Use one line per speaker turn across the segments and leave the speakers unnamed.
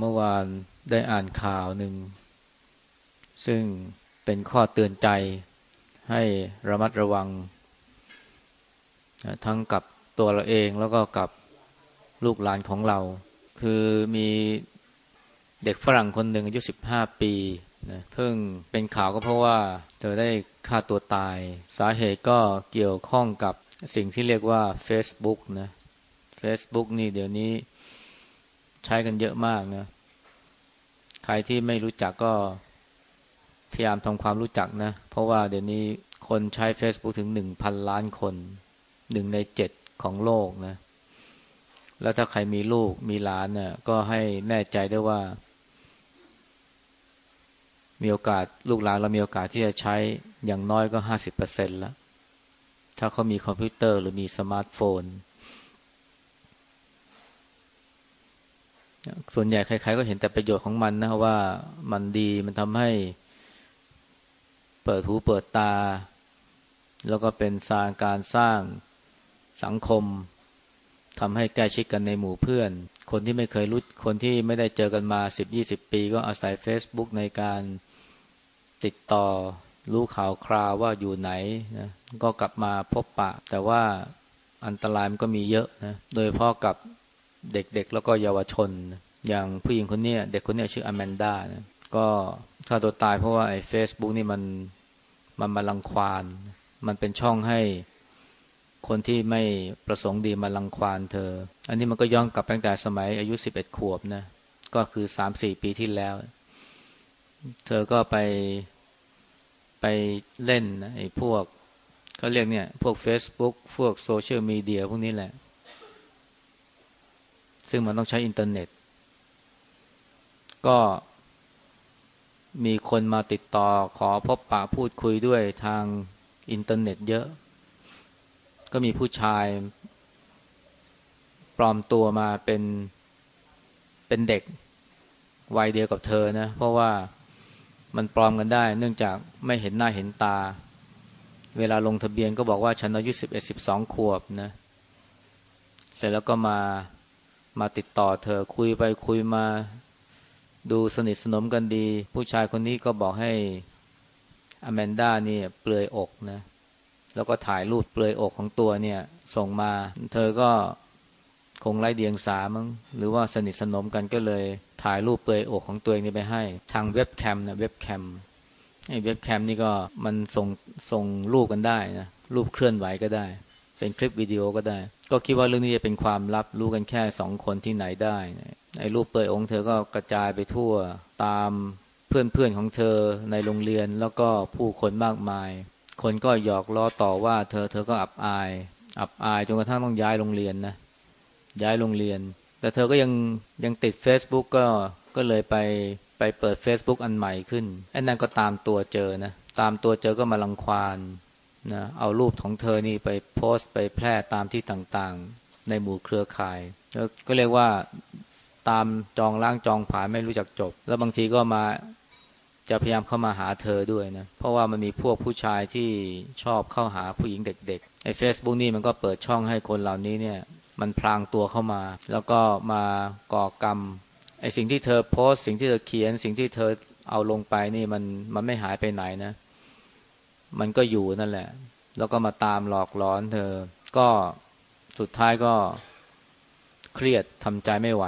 เมื่อวานได้อ่านข่าวหนึ่ง ซึ่งเป็นข้อเตือนใจให้ระมัดระวัง ทั้งกับตัวเราเองแล้วก็กับลูกหลานของเรา คือมีเด็กฝรั่งคนหนึ่งอายุ 15 ปีนะเพิ่งเป็นข่าวก็เพราะว่า เธอได้ฆ่าตัวตาย สาเหตุก็เกี่ยวข้องกับสิ่งที่เรียกว่า Facebook นะ Facebook นี่เดี๋ยวนี้ ใช้กันเยอะมากนะ ใครที่ไม่รู้จักก็พยายามทำความรู้จักนะ เพราะว่าเดี๋ยวนี้คนใช้ Facebook ถึงหนึ่งพันล้านคนหนึ่งในเจ็ดของโลกนะ แล้วถ้าใครมีลูกมีหลานเนี่ยก็ให้แน่ใจได้ว่า มีโอกาสลูกหลานเรามีโอกาสที่จะใช้อย่างน้อยก็ห้าสิบเปอร์เซ็นแล้วถ้าเขามีคอมพิวเตอร์หรือมีสมาร์ทโฟน ส่วนใหญ่ใครๆก็เห็นแต่ประโยชน์ของมันนะว่ามันดีมันทำให้เปิดหูเปิดตา แล้วก็เป็นสร้างการสร้างสังคมทำให้ใกล้ชิดกันในหมู่เพื่อน คนที่ไม่เคยรู้คนที่ไม่ได้เจอกันมาสิบยี่สิบปี ก็อาศัย Facebook ในการติดต่อรู้ข่าวคราวว่าอยู่ไหนนะก็กลับมาพบปะ แต่ว่าอันตรายมันก็มีเยอะนะโดยเพราะกับ เด็กๆ แล้วก็เยาวชน อย่างผู้หญิงคนนี้เด็กคนนี้ชื่ออแมนดานะก็ฆ่าตัวตายเพราะว่าไอ้เฟซบุ๊กนี่มันมันมาลังควานมันเป็นช่องให้คนที่ไม่ประสงค์ดีมาลังควานเธอ อันนี้มันก็ย้อนกลับตั้งแต่สมัยอายุสิบเอ็ดขวบนะ ก็คือสามสี่ปีที่แล้ว เธอก็ไปไปเล่นไอ้พวกเขาเรียกเนี่ย พวก Facebook พวกโซเชียลมีเดียพวกนี้แหละ ซึ่งมันต้องใช้อินเทอร์เน็ต ก็มีคนมาติดต่อขอพบปะพูดคุยด้วยทางอินเทอร์เน็ตเยอะ ก็มีผู้ชาย ปลอมตัวมาเป็นเป็นเด็กวัยเดียวกับเธอนะ เพราะว่ามันปลอมกันได้ เนื่องจากไม่เห็นหน้าเห็นตา เวลาลงทะเบียนก็บอกว่าฉันอายุสิบเอ็ดสิบสองขวบนะ เสร็จแล้วก็มา มาติดต่อเธอคุยไปคุยมา ดูสนิทสนมกันดี ผู้ชายคนนี้ก็บอกให้อแมนด้านี่เปลือยอกนะ แล้วก็ถ่ายรูปเปลือยอกของตัวเนี่ย ส่งมา เธอก็คงไล่เดียงสามั้งหรือว่าสนิทสนมกันก็เลย ถ่ายรูปเปลือยอกของตัวเองนี่ไปให้ ทางเว็บแคมนะเว็บแคมไอ้เว็บแคมนี่ก็มันส่งส่งรูปกันได้นะรูปเคลื่อนไหวก็ได้ เป็นคลิปวิดีโอก็ได้ ก็คิดว่าเรื่องนี้จะเป็นความลับรู้กันแค่สองคนที่ไหนได้ไอ้รูปเปิดองค์เธอก็กระจายไปทั่วตามเพื่อนๆของเธอในโรงเรียนแล้วก็ผู้คนมากมาย คนก็หยอกล้อต่อว่าเธอเธอก็อับอาย อับอายจนกระทั่งต้องย้ายโรงเรียนนะย้ายโรงเรียน แต่เธอก็ยังยังติด Facebook ก็ก็เลยไปไปเปิด Facebook อันใหม่ขึ้นไอ้นั่นก็ตามตัวเจอนะตามตัวเจอก็มาลังควาน นะเอารูปของเธอนี่ไปโพสต์ไปแพร่ตามที่ต่างๆ ในหมู่เครือข่าย ก็เรียกว่าตามจองล้างจองผายไม่รู้จักจบ แล้วบางทีก็มาจะพยายามเข้ามาหาเธอด้วยนะ เพราะว่ามันมีพวกผู้ชายที่ชอบเข้าหาผู้หญิงเด็กๆไอ้เฟซบุ๊กนี่มันก็เปิดช่องให้คนเหล่านี้เนี่ย มันพลางตัวเข้ามา แล้วก็มาก่อกรรมไอ้สิ่งที่เธอโพสสิ่งที่เธอเขียน สิ่งที่เธอเอาลงไปนี่มันมันไม่หายไปไหนนะ มันก็อยู่นั่นแหละ แล้วก็มาตามหลอกหลอนเธอ ก็สุดท้ายก็เครียดทำใจไม่ไหว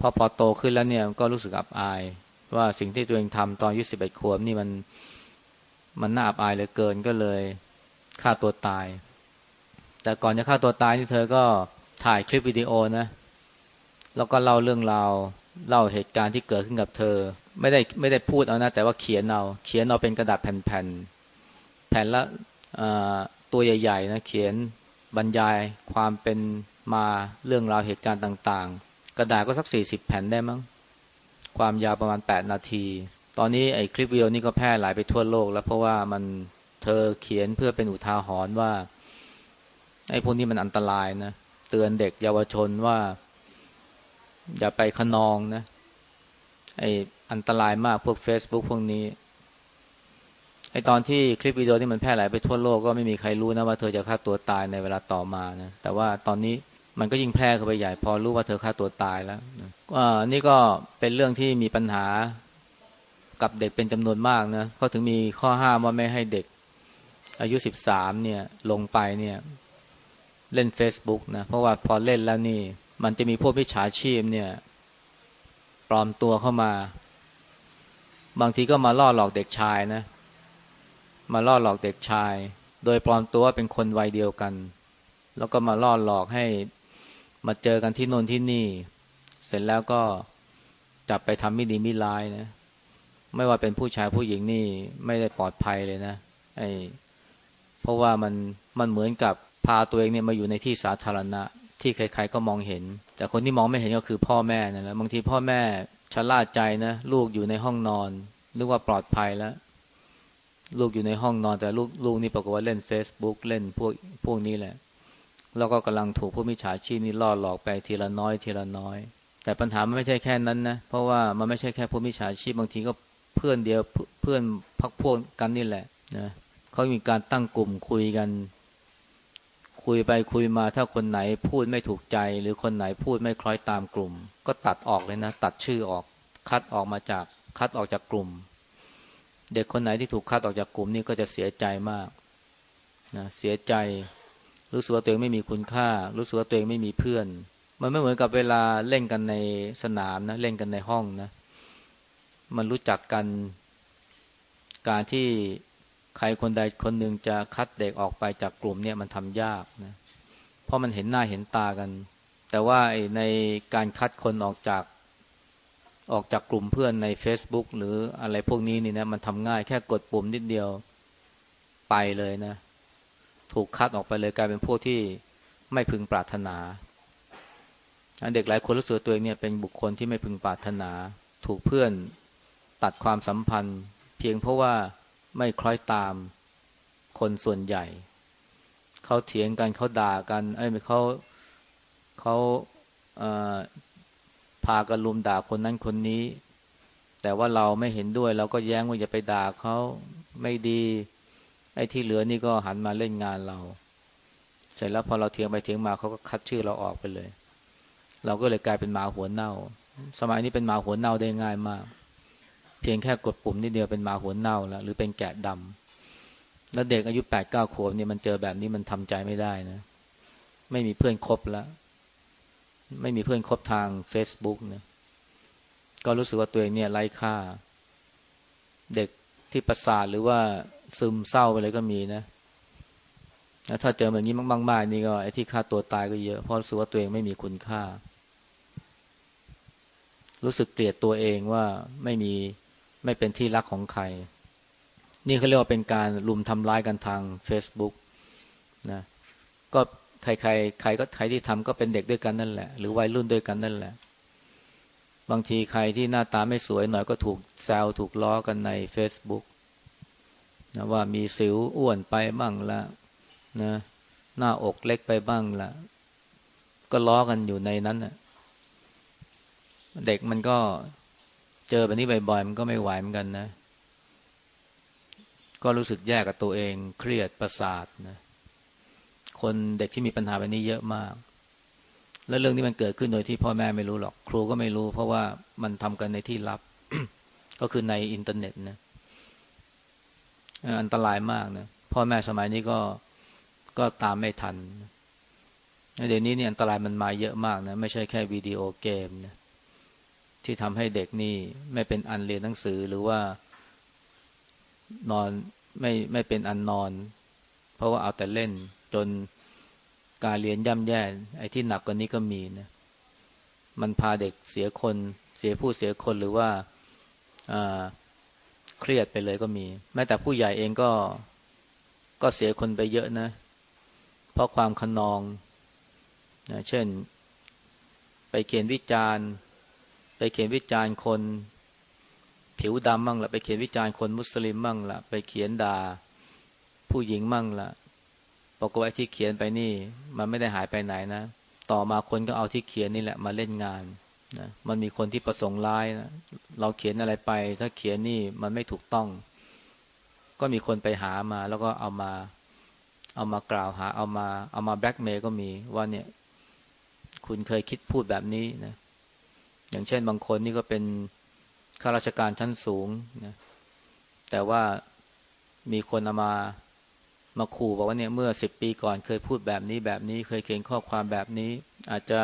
พอพอโตขึ้นแล้วเนี่ยก็รู้สึกอับอาย ว่าสิ่งที่ตัวเองทำตอนยี่สิบเอ็ดขวบนี่มันมันน่าอับอายเหลือเกินก็เลยฆ่าตัวตาย แต่ก่อนจะฆ่าตัวตายนี่เธอก็ถ่ายคลิปวิดีโอนะ แล้วก็เล่าเรื่องราวเล่าเหตุการณ์ที่เกิดขึ้นกับเธอ ไม่ได้ไม่ได้พูดเอานะ แต่ว่าเขียนเอา เขียนเอาเป็นกระดาษแผ่นแผ่นละตัวใหญ่ๆนะเขียนบรรยายความเป็นมาเรื่องราวเหตุการณ์ต่าง ๆ กระดาษก็สักสี่สิบแผ่นได้มั้งความยาวประมาณแปดนาที ตอนนี้ไอ้คลิปวิดีโอนี้ก็แพร่หลายไปทั่วโลก แล้วเพราะว่ามันเธอเขียนเพื่อเป็นอุทาหรณ์ว่าไอ้พวกนี้มันอันตรายนะเตือนเด็กเยาวชนว่า อย่าไปขนองนะไอ อันตรายมากพวก Facebook พวกนี้ไอตอนที่คลิปวิดีโอที่มันแพร่หลายไปทั่วโลกก็ไม่มีใครรู้นะว่าเธอจะฆ่าตัวตายในเวลาต่อมานะแต่ว่าตอนนี้มันก็ยิ่งแพร่เข้าไปใหญ่พอรู้ว่าเธอฆ่าตัวตายแล้วอ่านี่ก็เป็นเรื่องที่มีปัญหากับเด็กเป็นจำนวนมากนะเขาถึงมีข้อห้ามว่าไม่ให้เด็ก อายุสิบสามเนี่ยลงไปเนี่ย เล่น Facebook นะเพราะว่าพอเล่นแล้วนี่ มันจะมีพวกมิจฉาชีพเนี่ย ปลอมตัวเข้ามา บางทีก็มาล่อหลอกเด็กชายนะ มาล่อหลอกเด็กชาย โดยปลอมตัวเป็นคนวัยเดียวกัน แล้วก็มาล่อหลอกให้มาเจอกันที่โน่นที่นี่ เสร็จแล้วก็จับไปทำไม่ดีไม่ร้ายนะ ไม่ว่าเป็นผู้ชายผู้หญิงนี่ไม่ได้ปลอดภัยเลยนะไอเพราะว่ามันมันเหมือนกับพาตัวเองเนี่ยมาอยู่ในที่สาธารณะ ที่ใครๆก็มองเห็น แต่คนที่มองไม่เห็นก็คือพ่อแม่นั่นแหละบางทีพ่อแม่ ชะล่าใจนะลูกอยู่ในห้องนอนนึกว่าปลอดภัยแล้ว ลูกอยู่ในห้องนอนแต่ลูกลูกนี่ปรากฏว่าเล่น Facebook เล่นพวกพวกนี้แหละ แล้วก็กำลังถูกผู้มิจฉาชีพนี่ล่อหลอกไปทีละน้อย ทีละน้อย แต่ปัญหามันไม่ใช่แค่นั้นนะเพราะว่ามันไม่ใช่แค่ผู้มิจฉาชีพบางทีก็เพื่อนเดียวเพื่อนพักพวกกันนี่แหละนะเขามีการตั้งกลุ่มคุยกัน คุยไปคุยมาถ้าคนไหนพูดไม่ถูกใจ หรือคนไหนพูดไม่คล้อยตามกลุ่ม ก็ตัดออกเลยนะ ตัดชื่อออก คัดออกมาจากคัดออกจากกลุ่ม เด็กคนไหนที่ถูกคัดออกจากกลุ่มนี่ก็จะเสียใจมากนะเสียใจ รู้สึกว่าตัวเองไม่มีคุณค่า รู้สึกว่าตัวเองไม่มีเพื่อน มันไม่เหมือนกับเวลาเล่นกันในสนามนะเล่นกันในห้องนะ มันรู้จักกันการที่ ใครคนใดคนหนึ่งจะคัดเด็กออกไปจากกลุ่มเนี่ยมันทำยากนะเพราะมันเห็นหน้าเห็นตากัน แต่ว่าในการคัดคนออกจากออกจากกลุ่มเพื่อนใน Facebook หรืออะไรพวกนี้นี่นะมันทำง่ายแค่กดปุ่มนิดเดียวไปเลยนะ ถูกคัดออกไปเลยกลายเป็นพวกที่ไม่พึงปรารถนาเด็กหลายคนรู้สึกตัวเองเนี่ยเป็นบุคคลที่ไม่พึงปรารถนา ถูกเพื่อนตัดความสัมพันธ์ เพียงเพราะว่า ไม่คล้อยตามคนส่วนใหญ่ เขาเถียงกันเขาด่ากันไอ้เขาเขาพากันลุมด่าคนนั้นคนนี้ แต่ว่าเราไม่เห็นด้วย เราก็แย้งว่าอย่าไปด่าเขาไม่ดีไอ้ที่เหลือนี่ก็หันมาเล่นงานเรา เสร็จแล้วพอเราเถียงไปเถียงมาเขาก็คัดชื่อเราออกไปเลย เราก็เลยกลายเป็นหมาหัวเน่า สมัยนี้เป็นหมาหัวเน่าได้ง่ายมาก เพียงแค่กดปุ่มนิดเดียวเป็นมาหัวเน่าแล้วหรือเป็นแกะดำแล้วเด็กอายุแปดเก้าขวบเนี่ยมันเจอแบบนี้มันทำใจไม่ได้นะ ไม่มีเพื่อนคบแล้ว ไม่มีเพื่อนคบทาง Facebook นะก็รู้สึกว่าตัวเองเนี่ยไร้ค่า เด็กที่ประสาทหรือว่าซึมเศร้าไปเลยก็มีนะถ้าเจอแบบนี้มากๆนี่ก็ไอ้ที่ฆ่าตัวตายก็เยอะเพราะรู้สึกว่าตัวเองไม่มีคุณค่า รู้สึกเกลียดตัวเองว่าไม่มี ไม่เป็นที่รักของใคร นี่เขาเรียกว่าเป็นการลุมทำร้ายกันทาง Facebook นะก็ใครใครใครก็ใครที่ทำก็เป็นเด็กด้วยกันนั่นแหละ หรือวัยรุ่นด้วยกันนั่นแหละ บางทีใครที่หน้าตาไม่สวยหน่อยก็ถูกแซวถูกล้อกันใน Facebook นะว่ามีสิวอ้วนไปบ้างละนะหน้าอกเล็กไปบ้างละก็ล้อกันอยู่ในนั้นนะเด็กมันก็ เจอแบบนี้บ่อยๆมันก็ไม่ไหวเหมือนกันนะ ก็รู้สึกแย่กับตัวเอง เครียดประสาทนะ คนเด็กที่มีปัญหาแบบนี้เยอะมาก แล้วเรื่องนี้มันเกิดขึ้นโดยที่พ่อแม่ไม่รู้หรอก ครูก็ไม่รู้ เพราะว่ามันทำกันในที่ลับ ก็คือในอินเทอร์เน็ตนะอันตรายมากนะพ่อแม่สมัยนี้ก็ก็ตามไม่ทันเดี๋ยวนี้เนี่ยอันตรายมันมาเยอะมากนะ ไม่ใช่แค่วิดีโอเกมนะ ที่ทำให้เด็กนี่ไม่เป็นอันเรียนหนังสือหรือว่านอนไม่ไม่เป็นอันนอน เพราะว่าเอาแต่เล่นจนการเรียนย่ำแย่ไอ้ที่หนักกว่านี้ก็มีนะมันพาเด็กเสียคน เสียผู้เสียคนหรือว่าเครียดไปเลยก็มี แม้แต่ผู้ใหญ่เองก็ก็เสียคนไปเยอะนะ เพราะความขนองนะเช่น ไปเขียนวิจารณ์ ไปเขียนวิจารณ์คน ผิวดำมั่งละไปเขียนวิจารณ์คนมุสลิมมั่งละไปเขียนด่าผู้หญิงมั่งละปรากฏว่าที่เขียนไปนี่ มันไม่ได้หายไปไหนนะ ต่อมาคนก็เอาที่เขียนนี่แหละมาเล่นงานนะมันมีคนที่ประสงค์ร้ายนะเราเขียนอะไรไป ถ้าเขียนนี่มันไม่ถูกต้อง ก็มีคนไปหามา แล้วก็เอามา เอามากล่าวหา เอามา เอามาแบล็กเมย์ก็มีว่าเนี่ย คุณเคยคิดพูดแบบนี้นะ อย่างเช่นบางคนนี่ก็เป็นข้าราชการชั้นสูงนะแต่ว่ามีคนเอามามาขู่บอกว่าเนี่ยเมื่อสิบปีก่อนเคยพูดแบบนี้แบบนี้เคยเขียนข้อความแบบนี้ อาจจะ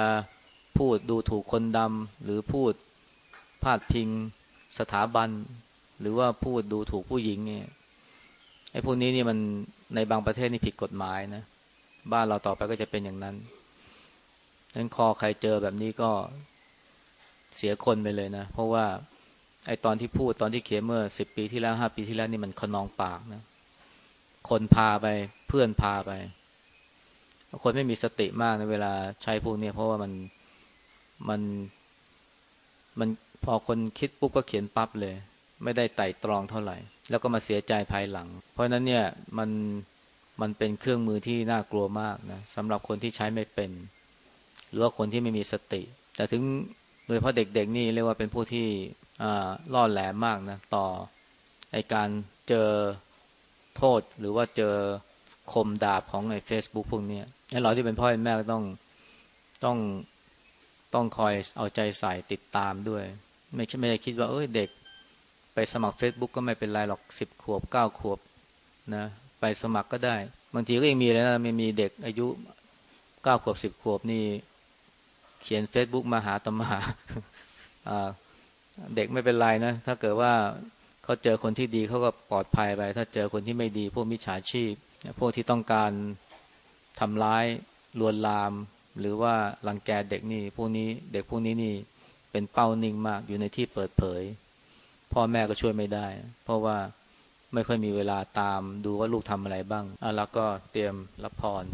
พูดดูถูกคนดำหรือพูดพาดพิงสถาบัน หรือว่าพูดดูถูกผู้หญิงเนี่ยไอ้พวกนี้นี่มันในบางประเทศนี่ผิดกฎหมายนะ บ้านเราต่อไปก็จะเป็นอย่างนั้นนั้นคอใครเจอแบบนี้ก็ เสียคนไปเลยนะ เพราะว่าไอตอนที่พูดตอนที่เขียนเมื่อสิบปีที่แล้วห้าปีที่แล้วนี่มันขนองปากนะ คนพาไปเพื่อนพาไป คนไม่มีสติมากในเวลาใช้พวกนี้เพราะว่ามันมันมันพอคนคิดปุ๊บก็เขียนปั๊บเลย ไม่ได้ไต่ตรองเท่าไหร่ แล้วก็มาเสียใจภายหลัง เพราะนั้นเนี่ยมันมันเป็นเครื่องมือที่น่ากลัวมากนะสำหรับคนที่ใช้ไม่เป็น หรือว่าคนที่ไม่มีสติ แต่ถึง โดยเพราะเด็กๆนี่เรียกว่าเป็นผู้ที่ล่อแหลมมากนะต่อไอการเจอโทษหรือว่าเจอคมดาบของไอ้เฟซบุ๊กพวกนี้ไอ้เราที่เป็นพ่อเป็นแม่ก็ต้องต้องต้องคอยเอาใจใส่ติดตามด้วย ไม่ใช่ไม่ได้คิดว่าเอ้ยเด็ก ไปสมัคร Facebook ก็ไม่เป็นไรหรอกสิบขวบเก้าขวบนะไปสมัครก็ได้ บางทีก็ยังมีเลยนะม่มีเด็กอายุเก้าขวบสิบขวบนี่ ขียน Facebook มาหาตมาเด็กไม่เป็นไรนะ ถ้าเกิดว่าเขาเจอคนที่ดีเขาก็ปลอดภัยไป ถ้าเจอคนที่ไม่ดี พวกมิจฉาชีพ พวกที่ต้องการทำร้ายลวนลาม หรือว่ารังแกเด็กนี่พวกนี้เด็กพวกนี้นี่เป็นเป้านิ่งมากอยู่ในที่เปิดเผย พ่อแม่ก็ช่วยไม่ได้ เพราะว่าไม่ค่อยมีเวลาตามดูว่าลูกทำอะไรบ้างอะแล้วก็เตรียมรับพร